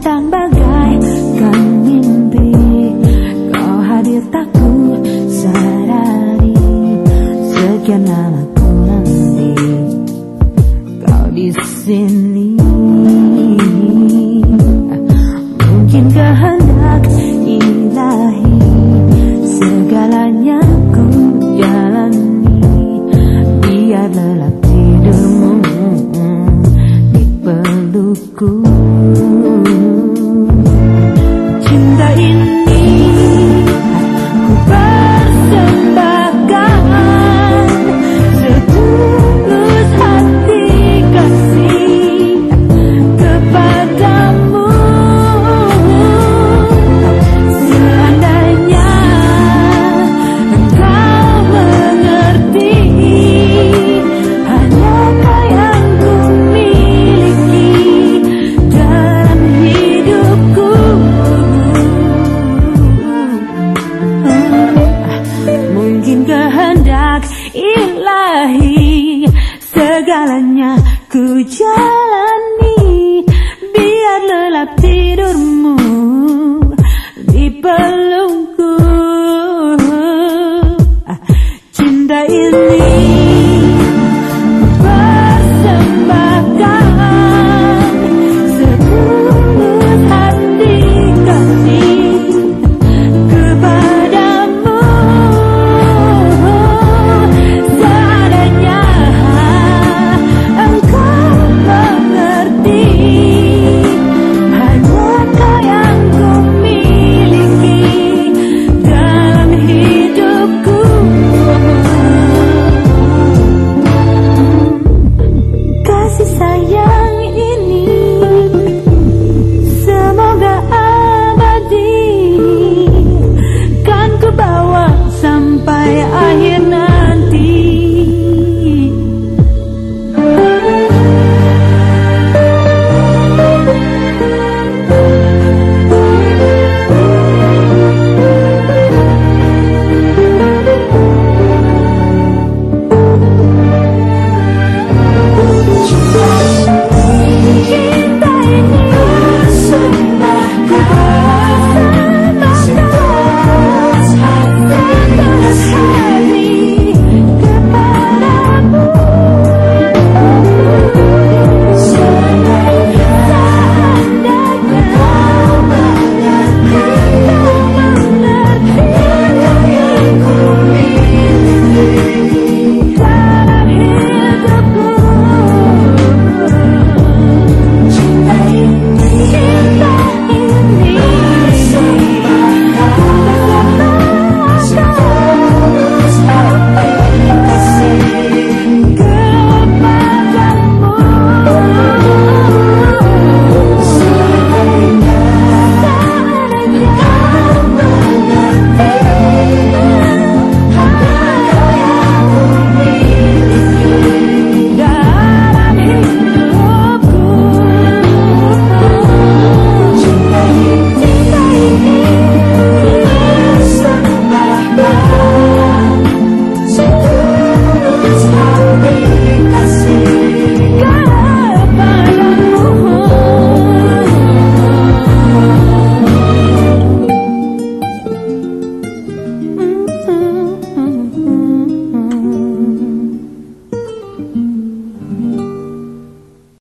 datang bagaikan mimpi Kau hadir tak ku sadari Sekian lama ku nanti Kau di sini. Mungkin kehendak ilahi Segalanya ku jalani. Biar lelap tidurmu di pelukku Ku jauh